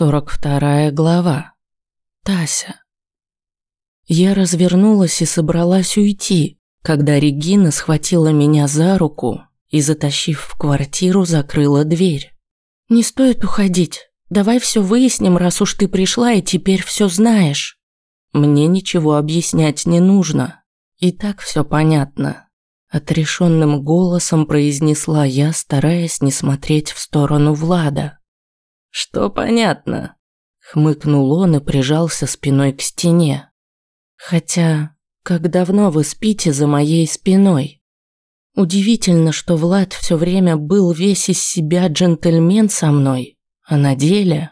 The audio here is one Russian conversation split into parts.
42 глава. Тася. Я развернулась и собралась уйти, когда Регина схватила меня за руку и, затащив в квартиру, закрыла дверь. «Не стоит уходить. Давай все выясним, раз уж ты пришла и теперь все знаешь». Мне ничего объяснять не нужно. И так все понятно. Отрешенным голосом произнесла я, стараясь не смотреть в сторону Влада. «Что понятно?» Хмыкнул он и прижался спиной к стене. «Хотя, как давно вы спите за моей спиной?» Удивительно, что Влад все время был весь из себя джентльмен со мной, а на деле...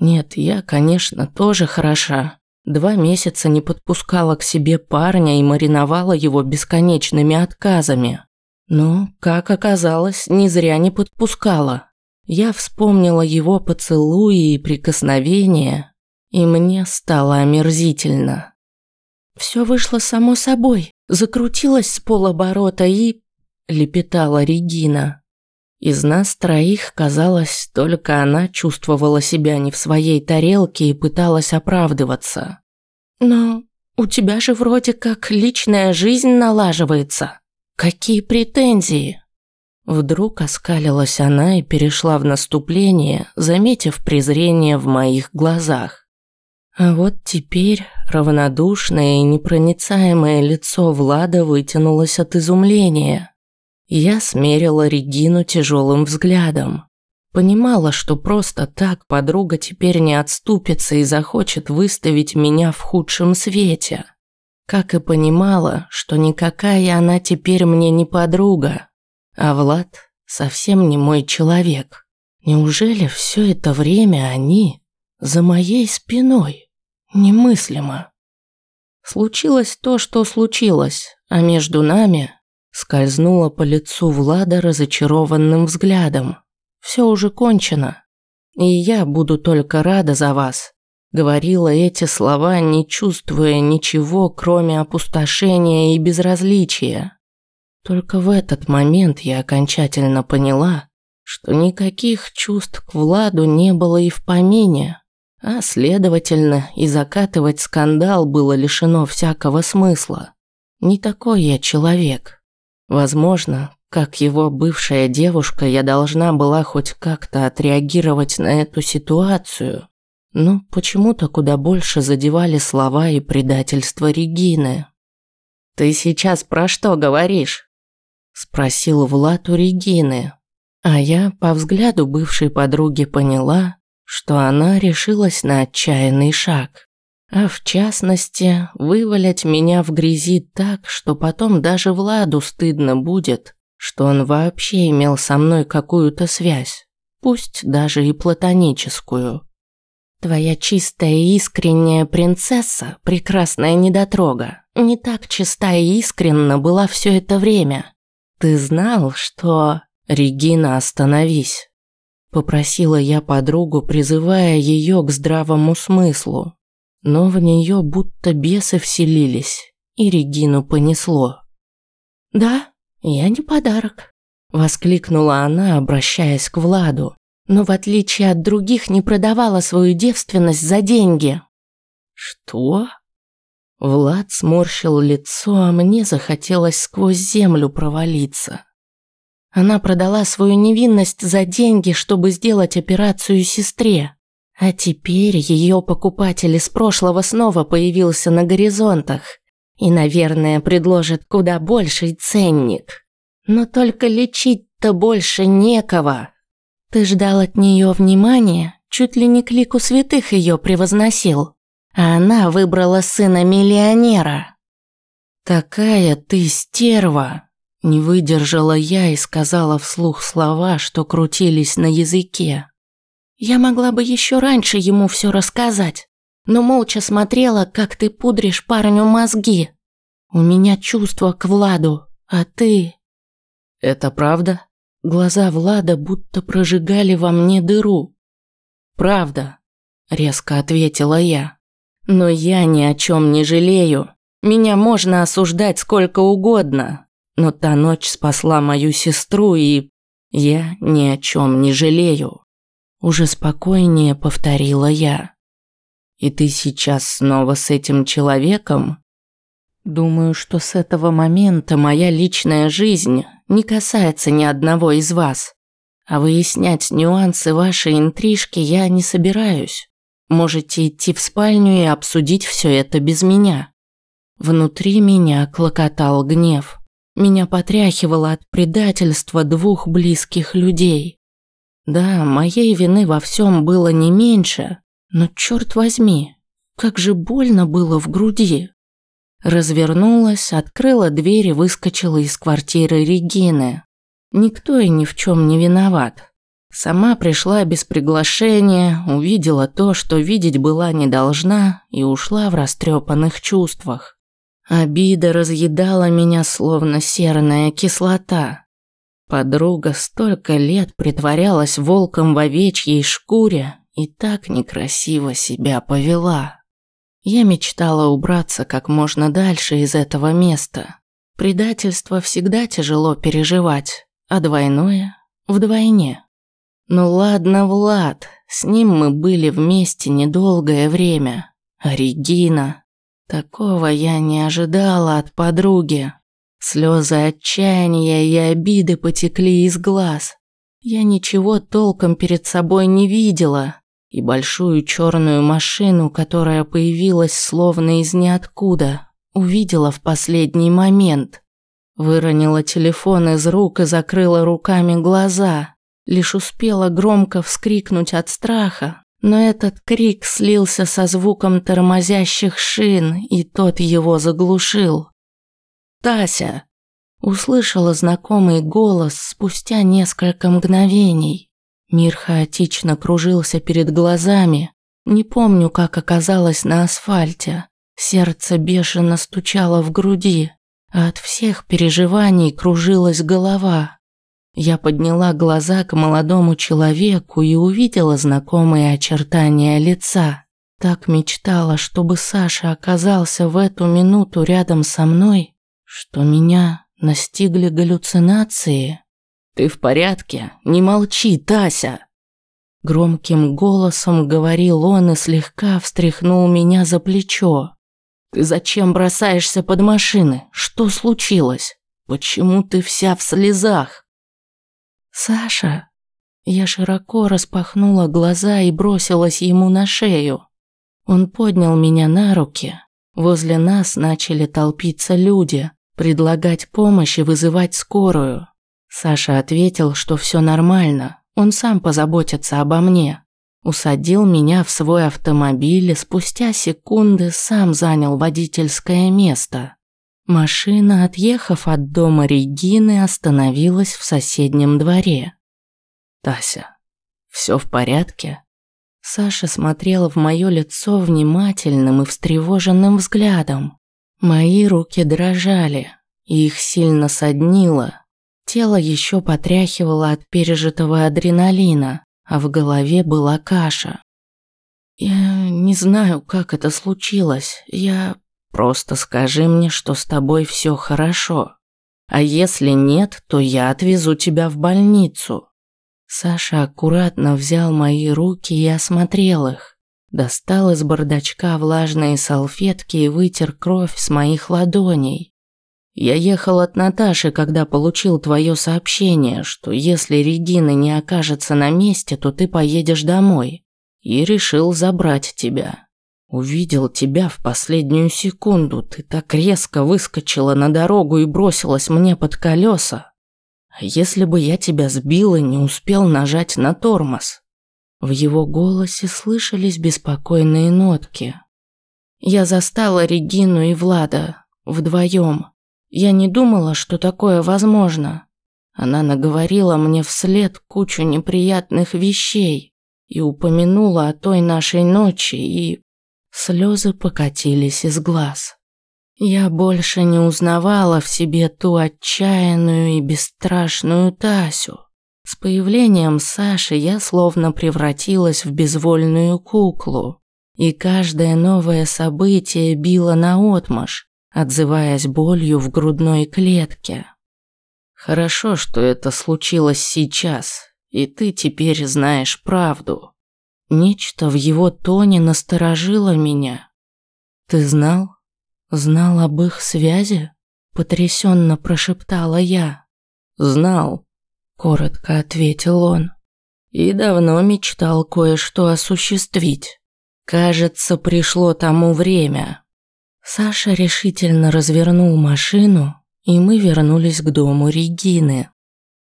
Нет, я, конечно, тоже хороша. Два месяца не подпускала к себе парня и мариновала его бесконечными отказами. Но, как оказалось, не зря не подпускала. Я вспомнила его поцелуи и прикосновения, и мне стало омерзительно. Все вышло само собой, закрутилось с полоборота и... лепетала Регина. Из нас троих, казалось, только она чувствовала себя не в своей тарелке и пыталась оправдываться. «Но у тебя же вроде как личная жизнь налаживается. Какие претензии?» Вдруг оскалилась она и перешла в наступление, заметив презрение в моих глазах. А вот теперь равнодушное и непроницаемое лицо Влада вытянулось от изумления. Я смерила Регину тяжелым взглядом. Понимала, что просто так подруга теперь не отступится и захочет выставить меня в худшем свете. Как и понимала, что никакая она теперь мне не подруга, а Влад совсем не мой человек. Неужели все это время они за моей спиной? Немыслимо. Случилось то, что случилось, а между нами скользнуло по лицу Влада разочарованным взглядом. Все уже кончено, и я буду только рада за вас. Говорила эти слова, не чувствуя ничего, кроме опустошения и безразличия. Только в этот момент я окончательно поняла, что никаких чувств к Владу не было и в помине, а следовательно, и закатывать скандал было лишено всякого смысла. Не такой я человек. Возможно, как его бывшая девушка, я должна была хоть как-то отреагировать на эту ситуацию, но почему-то куда больше задевали слова и предательство Регины. «Ты сейчас про что говоришь?» Спросил Влад у Регины. А я по взгляду бывшей подруги поняла, что она решилась на отчаянный шаг. А в частности, вывалять меня в грязи так, что потом даже Владу стыдно будет, что он вообще имел со мной какую-то связь, пусть даже и платоническую. Твоя чистая и искренняя принцесса, прекрасная недотрога, не так чиста и искренна была все это время. «Ты знал, что...» «Регина, остановись!» Попросила я подругу, призывая ее к здравому смыслу. Но в нее будто бесы вселились, и Регину понесло. «Да, я не подарок», – воскликнула она, обращаясь к Владу. «Но в отличие от других не продавала свою девственность за деньги». «Что?» Влад сморщил лицо, а мне захотелось сквозь землю провалиться. Она продала свою невинность за деньги, чтобы сделать операцию сестре. А теперь ее покупатель из прошлого снова появился на горизонтах и, наверное, предложит куда больший ценник. Но только лечить-то больше некого. Ты ждал от нее внимания, чуть ли не к святых ее превозносил а она выбрала сына миллионера. «Такая ты стерва!» Не выдержала я и сказала вслух слова, что крутились на языке. Я могла бы еще раньше ему все рассказать, но молча смотрела, как ты пудришь парню мозги. У меня чувства к Владу, а ты... Это правда? Глаза Влада будто прожигали во мне дыру. Правда, резко ответила я. Но я ни о чем не жалею. Меня можно осуждать сколько угодно. Но та ночь спасла мою сестру, и я ни о чем не жалею. уже спокойнее повторила я. И ты сейчас снова с этим человеком? Думаю, что с этого момента моя личная жизнь не касается ни одного из вас. А выяснять нюансы вашей интрижки я не собираюсь. Можете идти в спальню и обсудить все это без меня. Внутри меня клокотал гнев. Меня потряхивало от предательства двух близких людей. Да, моей вины во всем было не меньше, но черт возьми, как же больно было в груди. Развернулась, открыла дверь и выскочила из квартиры Регины. Никто и ни в чем не виноват. Сама пришла без приглашения, увидела то, что видеть была не должна, и ушла в растрепанных чувствах. Обида разъедала меня, словно серная кислота. Подруга столько лет притворялась волком в овечьей шкуре и так некрасиво себя повела. Я мечтала убраться как можно дальше из этого места. Предательство всегда тяжело переживать, а двойное – вдвойне. Ну ладно, Влад, с ним мы были вместе недолгое время. Регина... Такого я не ожидала от подруги. Слезы отчаяния и обиды потекли из глаз. Я ничего толком перед собой не видела, и большую черную машину, которая появилась словно из ниоткуда, увидела в последний момент. Выронила телефон из рук и закрыла руками глаза. Лишь успела громко вскрикнуть от страха, но этот крик слился со звуком тормозящих шин, и тот его заглушил. «Тася!» Услышала знакомый голос спустя несколько мгновений. Мир хаотично кружился перед глазами. Не помню, как оказалась на асфальте. Сердце бешено стучало в груди, а от всех переживаний кружилась голова. Я подняла глаза к молодому человеку и увидела знакомые очертания лица. Так мечтала, чтобы Саша оказался в эту минуту рядом со мной, что меня настигли галлюцинации. «Ты в порядке? Не молчи, Тася!» Громким голосом говорил он и слегка встряхнул меня за плечо. «Ты зачем бросаешься под машины? Что случилось? Почему ты вся в слезах?» «Саша!» Я широко распахнула глаза и бросилась ему на шею. Он поднял меня на руки. Возле нас начали толпиться люди, предлагать помощь и вызывать скорую. Саша ответил, что все нормально, он сам позаботится обо мне. Усадил меня в свой автомобиль и спустя секунды сам занял водительское место. Машина, отъехав от дома Регины, остановилась в соседнем дворе. «Тася, все в порядке?» Саша смотрела в мое лицо внимательным и встревоженным взглядом. Мои руки дрожали, и их сильно соднило. Тело еще потряхивало от пережитого адреналина, а в голове была каша. «Я не знаю, как это случилось. Я Просто скажи мне, что с тобой все хорошо. А если нет, то я отвезу тебя в больницу. Саша аккуратно взял мои руки и осмотрел их. Достал из бардачка влажные салфетки и вытер кровь с моих ладоней. Я ехал от Наташи, когда получил твое сообщение, что если Регина не окажется на месте, то ты поедешь домой. И решил забрать тебя. Увидел тебя в последнюю секунду. Ты так резко выскочила на дорогу и бросилась мне под колеса. А если бы я тебя сбил и не успел нажать на тормоз? В его голосе слышались беспокойные нотки. Я застала Регину и Влада вдвоем. Я не думала, что такое возможно. Она наговорила мне вслед кучу неприятных вещей и упомянула о той нашей ночи и Слезы покатились из глаз. Я больше не узнавала в себе ту отчаянную и бесстрашную Тасю. С появлением Саши я словно превратилась в безвольную куклу, и каждое новое событие било наотмашь, отзываясь болью в грудной клетке. Хорошо, что это случилось сейчас. И ты теперь знаешь правду. Нечто в его тоне насторожило меня. Ты знал? Знал об их связи? Потрясенно прошептала я. Знал, коротко ответил он. И давно мечтал кое-что осуществить. Кажется, пришло тому время. Саша решительно развернул машину, и мы вернулись к дому Регины.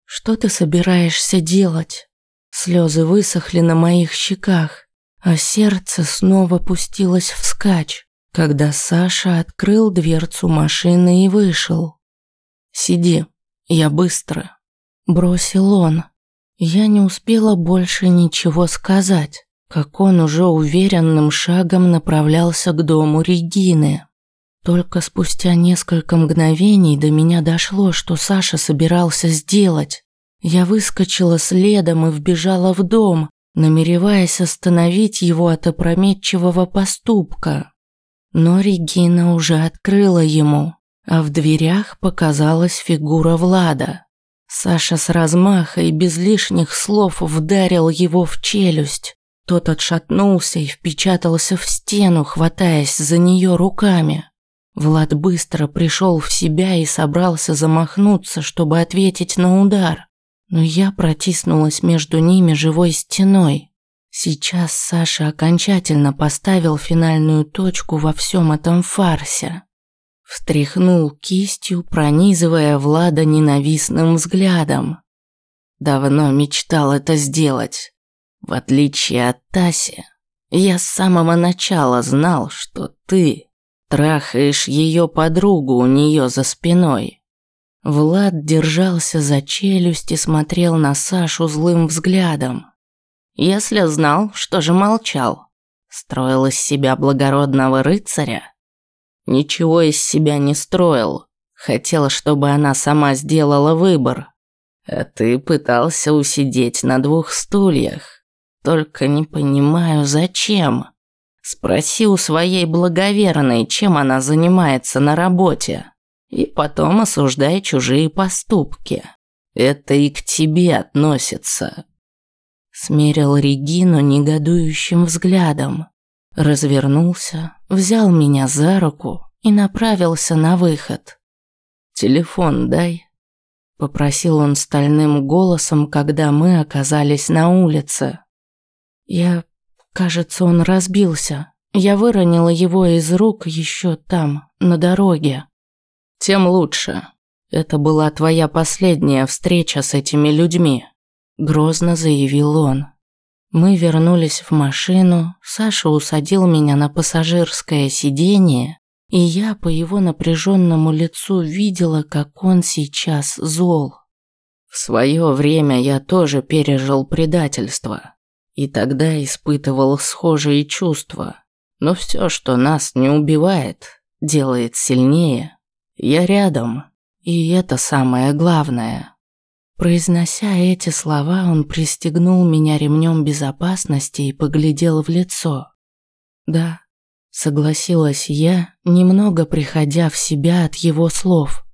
Что ты собираешься делать? Слезы высохли на моих щеках, а сердце снова пустилось вскачь, когда Саша открыл дверцу машины и вышел. Сиди, я быстро, бросил он. Я не успела больше ничего сказать, как он уже уверенным шагом направлялся к дому Регины. Только спустя несколько мгновений до меня дошло, что Саша собирался сделать. Я выскочила следом и вбежала в дом, намереваясь остановить его от опрометчивого поступка. Но Регина уже открыла ему, а в дверях показалась фигура Влада. Саша с размаха и без лишних слов вдарил его в челюсть. Тот отшатнулся и впечатался в стену, хватаясь за нее руками. Влад быстро пришел в себя и собрался замахнуться, чтобы ответить на удар. Но я протиснулась между ними живой стеной. Сейчас Саша окончательно поставил финальную точку во всем этом фарсе. Встряхнул кистью, пронизывая Влада ненавистным взглядом. Давно мечтал это сделать. В отличие от Таси, я с самого начала знал, что ты трахаешь ее подругу у нее за спиной. Влад держался за челюсть и смотрел на Сашу злым взглядом. Если знал, что же молчал? Строил из себя благородного рыцаря? Ничего из себя не строил. Хотел, чтобы она сама сделала выбор. А ты пытался усидеть на двух стульях. Только не понимаю, зачем. Спроси у своей благоверной, чем она занимается на работе. И потом осуждай чужие поступки. Это и к тебе относится. Смерил Регину негодующим взглядом развернулся, взял меня за руку и направился на выход. «Телефон дай», – попросил он стальным голосом, когда мы оказались на улице. Я, кажется, он разбился. Я выронила его из рук еще там, на дороге. Тем лучше. Это была твоя последняя встреча с этими людьми, грозно заявил он. Мы вернулись в машину, Саша усадил меня на пассажирское сиденье, и я по его напряженному лицу видела, как он сейчас зол. В свое время я тоже пережил предательство, и тогда испытывал схожие чувства. Но все, что нас не убивает, делает сильнее. Я рядом, и это самое главное. Произнося эти слова, он пристегнул меня ремнем безопасности и поглядел в лицо. Да, согласилась я, немного приходя в себя от его слов.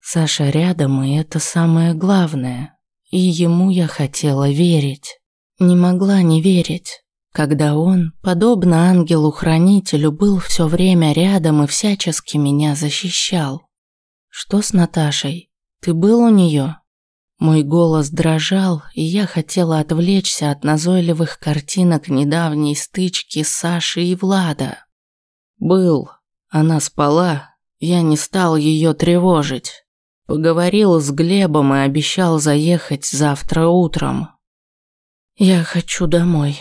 Саша рядом, и это самое главное. И ему я хотела верить. Не могла не верить, когда он, подобно ангелу-хранителю, был все время рядом и всячески меня защищал. Что с Наташей? Ты был у нее? Мой голос дрожал, и я хотела отвлечься от назойливых картинок недавней стычки Саши и Влада. Был. Она спала. Я не стал ее тревожить. Поговорил с Глебом и обещал заехать завтра утром. Я хочу домой.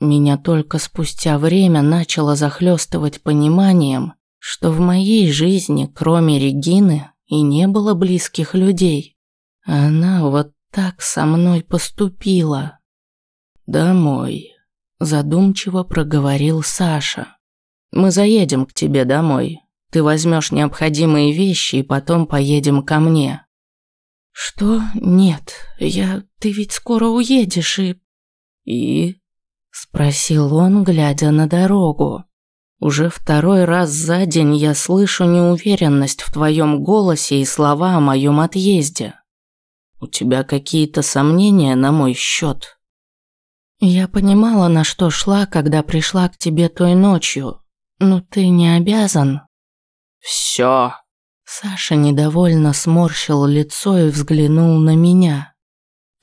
Меня только спустя время начало захлестывать пониманием, что в моей жизни, кроме Регины, и не было близких людей. Она вот так со мной поступила. Домой, задумчиво проговорил Саша. Мы заедем к тебе домой. Ты возьмешь необходимые вещи и потом поедем ко мне. Что? Нет, я... Ты ведь скоро уедешь и... И? Спросил он, глядя на дорогу. Уже второй раз за день я слышу неуверенность в твоем голосе и слова о моем отъезде. У тебя какие-то сомнения на мой счет? Я понимала, на что шла, когда пришла к тебе той ночью. Но ты не обязан. Все. Саша недовольно сморщил лицо и взглянул на меня.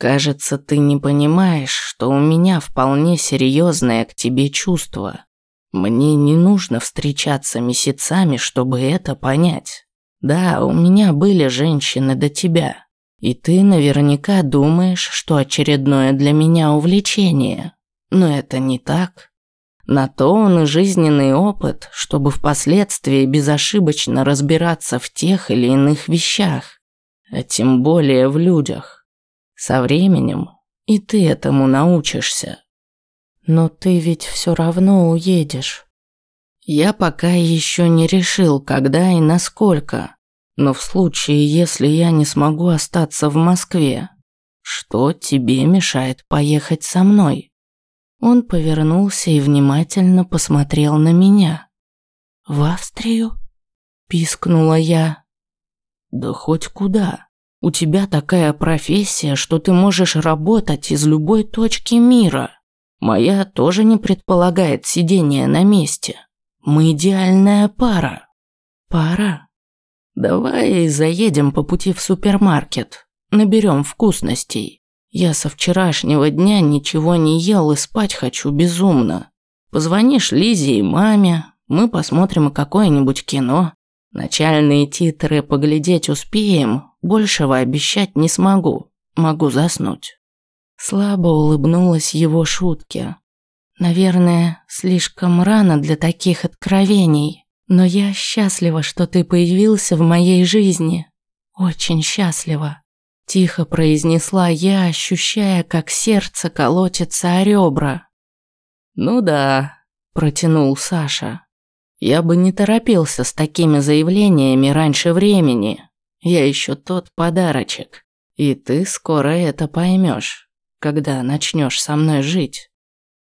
Кажется, ты не понимаешь, что у меня вполне серьезное к тебе чувство. Мне не нужно встречаться месяцами, чтобы это понять. Да, у меня были женщины до тебя. И ты наверняка думаешь, что очередное для меня увлечение. Но это не так. На то он и жизненный опыт, чтобы впоследствии безошибочно разбираться в тех или иных вещах, а тем более в людях. Со временем и ты этому научишься. Но ты ведь все равно уедешь. Я пока еще не решил, когда и насколько. Но в случае, если я не смогу остаться в Москве, что тебе мешает поехать со мной? Он повернулся и внимательно посмотрел на меня. В Австрию? пискнула я. Да хоть куда. У тебя такая профессия, что ты можешь работать из любой точки мира. Моя тоже не предполагает сидения на месте. Мы идеальная пара. Пара? Давай заедем по пути в супермаркет. Наберем вкусностей. Я со вчерашнего дня ничего не ел и спать хочу безумно. Позвонишь Лизе и маме, мы посмотрим какое-нибудь кино. Начальные титры поглядеть успеем, большего обещать не смогу. Могу заснуть. Слабо улыбнулась его шутке. Наверное, слишком рано для таких откровений, но я счастлива, что ты появился в моей жизни. Очень счастлива. Тихо произнесла я, ощущая, как сердце колотится о ребра. «Ну да», – протянул Саша. «Я бы не торопился с такими заявлениями раньше времени. Я еще тот подарочек. И ты скоро это поймешь когда начнешь со мной жить?»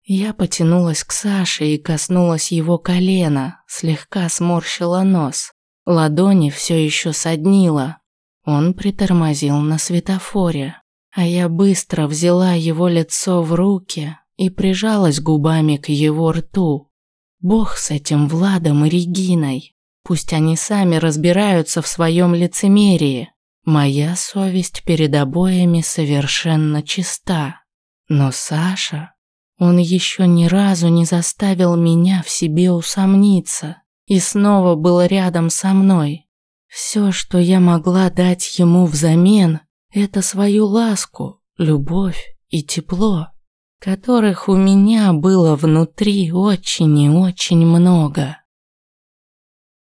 Я потянулась к Саше и коснулась его колена, слегка сморщила нос. Ладони все еще соднило. Он притормозил на светофоре, а я быстро взяла его лицо в руки и прижалась губами к его рту. Бог с этим Владом и Региной. Пусть они сами разбираются в своем лицемерии. Моя совесть перед обоями совершенно чиста. Но Саша, он еще ни разу не заставил меня в себе усомниться и снова был рядом со мной. Все, что я могла дать ему взамен, это свою ласку, любовь и тепло, которых у меня было внутри очень и очень много.